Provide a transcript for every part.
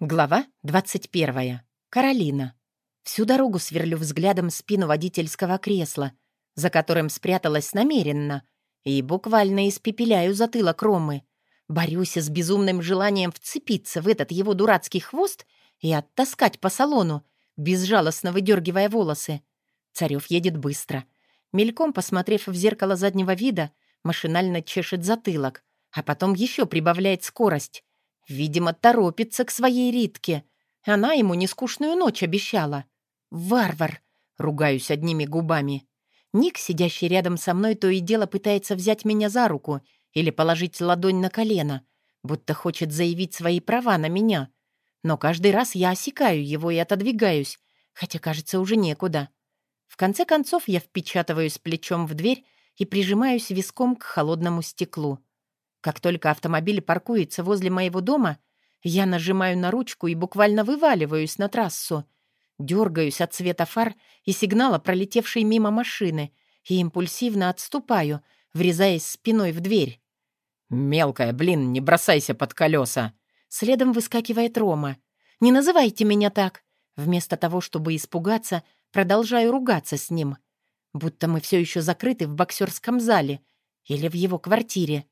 Глава 21. Каролина. Всю дорогу сверлю взглядом спину водительского кресла, за которым спряталась намеренно, и буквально испепеляю затылок Ромы. Борюсь с безумным желанием вцепиться в этот его дурацкий хвост и оттаскать по салону, безжалостно выдергивая волосы. Царев едет быстро. Мельком посмотрев в зеркало заднего вида, машинально чешет затылок, а потом еще прибавляет скорость. Видимо, торопится к своей Ритке. Она ему нескучную ночь обещала. «Варвар!» — ругаюсь одними губами. Ник, сидящий рядом со мной, то и дело пытается взять меня за руку или положить ладонь на колено, будто хочет заявить свои права на меня. Но каждый раз я осекаю его и отодвигаюсь, хотя, кажется, уже некуда. В конце концов я впечатываюсь плечом в дверь и прижимаюсь виском к холодному стеклу. Как только автомобиль паркуется возле моего дома, я нажимаю на ручку и буквально вываливаюсь на трассу. Дергаюсь от света фар и сигнала пролетевшей мимо машины и импульсивно отступаю, врезаясь спиной в дверь. «Мелкая, блин, не бросайся под колеса!» Следом выскакивает Рома. «Не называйте меня так!» Вместо того, чтобы испугаться, продолжаю ругаться с ним. Будто мы все еще закрыты в боксерском зале или в его квартире.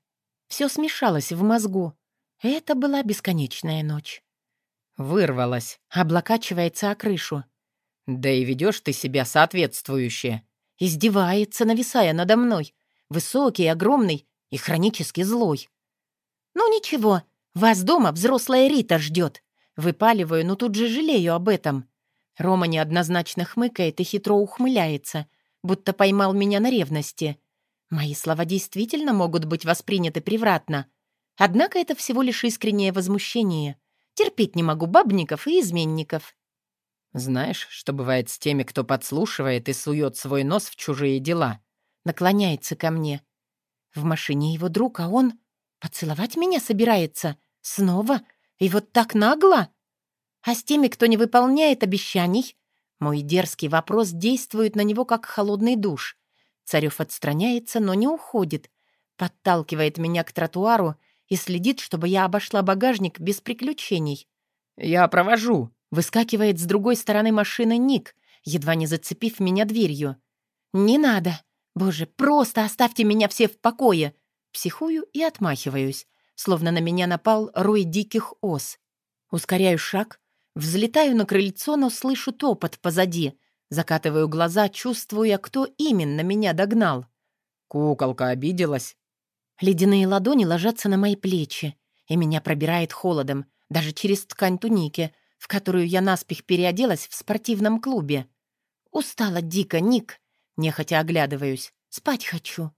Все смешалось в мозгу. Это была бесконечная ночь. Вырвалась. Облокачивается о крышу. Да и ведешь ты себя соответствующе. Издевается, нависая надо мной. Высокий, огромный и хронически злой. «Ну ничего, вас дома взрослая Рита ждет. Выпаливаю, но тут же жалею об этом. Рома неоднозначно хмыкает и хитро ухмыляется, будто поймал меня на ревности. Мои слова действительно могут быть восприняты превратно. Однако это всего лишь искреннее возмущение. Терпеть не могу бабников и изменников. Знаешь, что бывает с теми, кто подслушивает и сует свой нос в чужие дела? Наклоняется ко мне. В машине его друг, а он поцеловать меня собирается. Снова? И вот так нагло? А с теми, кто не выполняет обещаний? Мой дерзкий вопрос действует на него, как холодный душ. Царев отстраняется, но не уходит. Подталкивает меня к тротуару и следит, чтобы я обошла багажник без приключений. «Я провожу», — выскакивает с другой стороны машины Ник, едва не зацепив меня дверью. «Не надо! Боже, просто оставьте меня все в покое!» Психую и отмахиваюсь, словно на меня напал рой диких ос. Ускоряю шаг, взлетаю на крыльцо, но слышу топот позади — Закатываю глаза, чувствуя, кто именно меня догнал. Куколка обиделась. Ледяные ладони ложатся на мои плечи, и меня пробирает холодом, даже через ткань туники, в которую я наспех переоделась в спортивном клубе. Устала дико, Ник. Нехотя оглядываюсь. Спать хочу.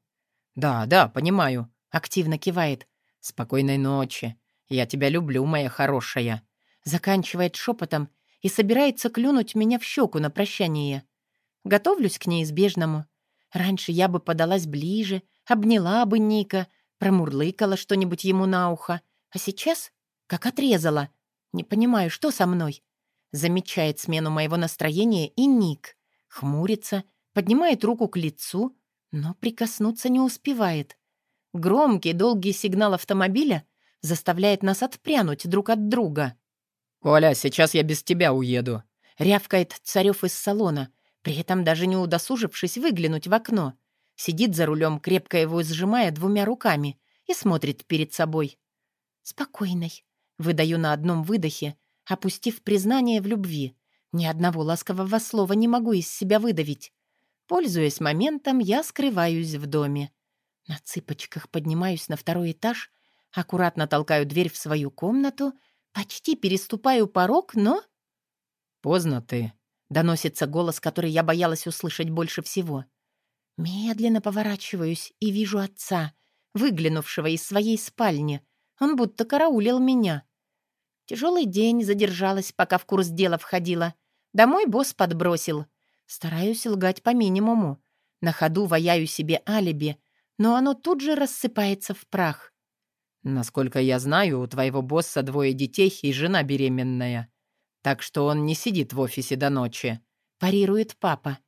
«Да, да, понимаю», — активно кивает. «Спокойной ночи. Я тебя люблю, моя хорошая». Заканчивает шепотом и собирается клюнуть меня в щеку на прощание. Готовлюсь к неизбежному. Раньше я бы подалась ближе, обняла бы Ника, промурлыкала что-нибудь ему на ухо, а сейчас как отрезала. Не понимаю, что со мной. Замечает смену моего настроения и Ник. Хмурится, поднимает руку к лицу, но прикоснуться не успевает. Громкий долгий сигнал автомобиля заставляет нас отпрянуть друг от друга. «Коля, сейчас я без тебя уеду», — рявкает Царев из салона, при этом даже не удосужившись выглянуть в окно. Сидит за рулем, крепко его сжимая двумя руками, и смотрит перед собой. «Спокойной», — выдаю на одном выдохе, опустив признание в любви. Ни одного ласкового слова не могу из себя выдавить. Пользуясь моментом, я скрываюсь в доме. На цыпочках поднимаюсь на второй этаж, аккуратно толкаю дверь в свою комнату — Почти переступаю порог, но... «Поздно ты», — доносится голос, который я боялась услышать больше всего. Медленно поворачиваюсь и вижу отца, выглянувшего из своей спальни. Он будто караулил меня. Тяжелый день задержалась, пока в курс дела входила. Домой босс подбросил. Стараюсь лгать по минимуму. На ходу ваяю себе алиби, но оно тут же рассыпается в прах. Насколько я знаю, у твоего босса двое детей и жена беременная. Так что он не сидит в офисе до ночи. Парирует папа.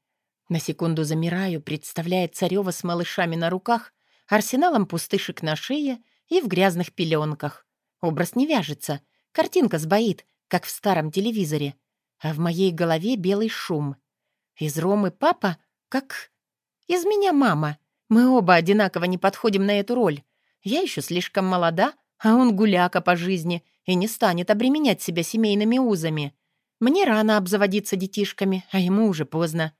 На секунду замираю, представляя царева с малышами на руках, арсеналом пустышек на шее и в грязных пеленках. Образ не вяжется. Картинка сбоит, как в старом телевизоре, а в моей голове белый шум. Из Ромы папа, как... Из меня мама. Мы оба одинаково не подходим на эту роль. Я еще слишком молода, а он гуляка по жизни и не станет обременять себя семейными узами. Мне рано обзаводиться детишками, а ему уже поздно.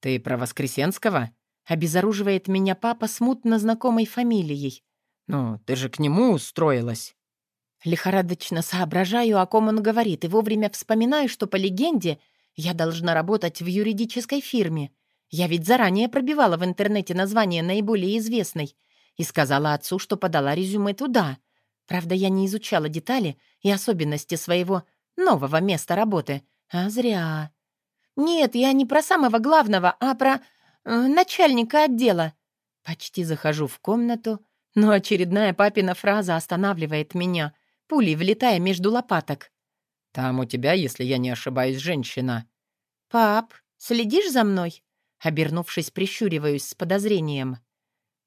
«Ты про Воскресенского?» — обезоруживает меня папа смутно знакомой фамилией. «Ну, ты же к нему устроилась». Лихорадочно соображаю, о ком он говорит, и вовремя вспоминаю, что по легенде я должна работать в юридической фирме. Я ведь заранее пробивала в интернете название наиболее известной и сказала отцу, что подала резюме туда. Правда, я не изучала детали и особенности своего нового места работы. А зря. Нет, я не про самого главного, а про э, начальника отдела. Почти захожу в комнату, но очередная папина фраза останавливает меня — пулей влетая между лопаток. «Там у тебя, если я не ошибаюсь, женщина». «Пап, следишь за мной?» Обернувшись, прищуриваюсь с подозрением.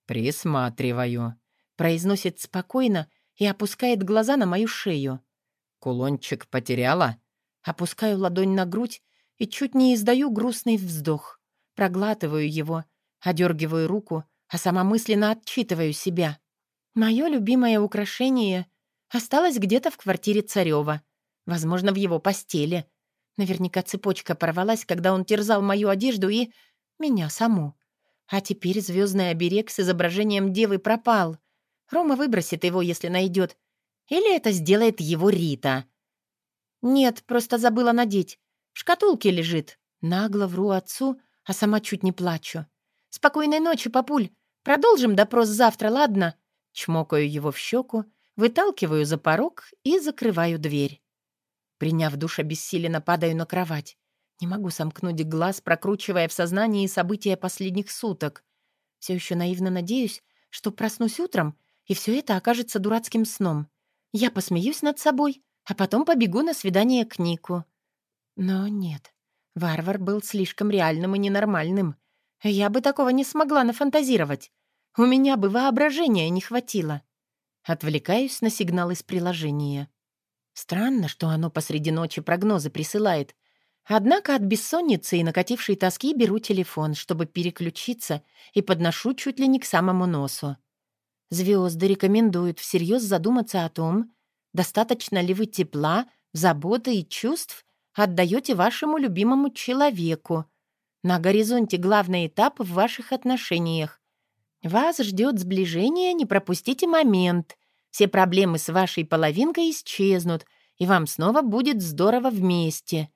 «Присматриваю», — произносит спокойно и опускает глаза на мою шею. «Кулончик потеряла?» Опускаю ладонь на грудь и чуть не издаю грустный вздох. Проглатываю его, одергиваю руку, а сама мысленно отчитываю себя. Мое любимое украшение Осталась где-то в квартире Царева. Возможно, в его постели. Наверняка цепочка порвалась, когда он терзал мою одежду и... меня саму. А теперь звездный оберег с изображением девы пропал. Рома выбросит его, если найдет. Или это сделает его Рита. Нет, просто забыла надеть. В шкатулке лежит. Нагло вру отцу, а сама чуть не плачу. «Спокойной ночи, папуль. Продолжим допрос завтра, ладно?» Чмокаю его в щеку Выталкиваю за порог и закрываю дверь. Приняв душ, обессиленно падаю на кровать. Не могу сомкнуть глаз, прокручивая в сознании события последних суток. Все еще наивно надеюсь, что проснусь утром, и все это окажется дурацким сном. Я посмеюсь над собой, а потом побегу на свидание к Нику. Но нет, варвар был слишком реальным и ненормальным. Я бы такого не смогла нафантазировать. У меня бы воображения не хватило. Отвлекаюсь на сигнал из приложения. Странно, что оно посреди ночи прогнозы присылает. Однако от бессонницы и накатившей тоски беру телефон, чтобы переключиться, и подношу чуть ли не к самому носу. Звезды рекомендуют всерьез задуматься о том, достаточно ли вы тепла, заботы и чувств отдаете вашему любимому человеку. На горизонте главный этап в ваших отношениях. Вас ждет сближение, не пропустите момент. Все проблемы с вашей половинкой исчезнут, и вам снова будет здорово вместе.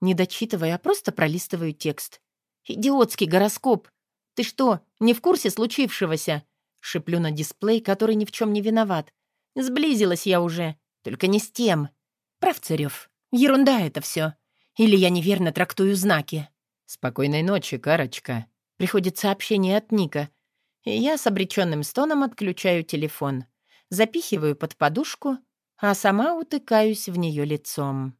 Не дочитывая, а просто пролистываю текст. «Идиотский гороскоп! Ты что, не в курсе случившегося?» Шиплю на дисплей, который ни в чем не виноват. «Сблизилась я уже, только не с тем. Прав, Царев, ерунда это все. Или я неверно трактую знаки?» «Спокойной ночи, Карочка». Приходит сообщение от Ника, и я с обреченным стоном отключаю телефон, запихиваю под подушку, а сама утыкаюсь в нее лицом.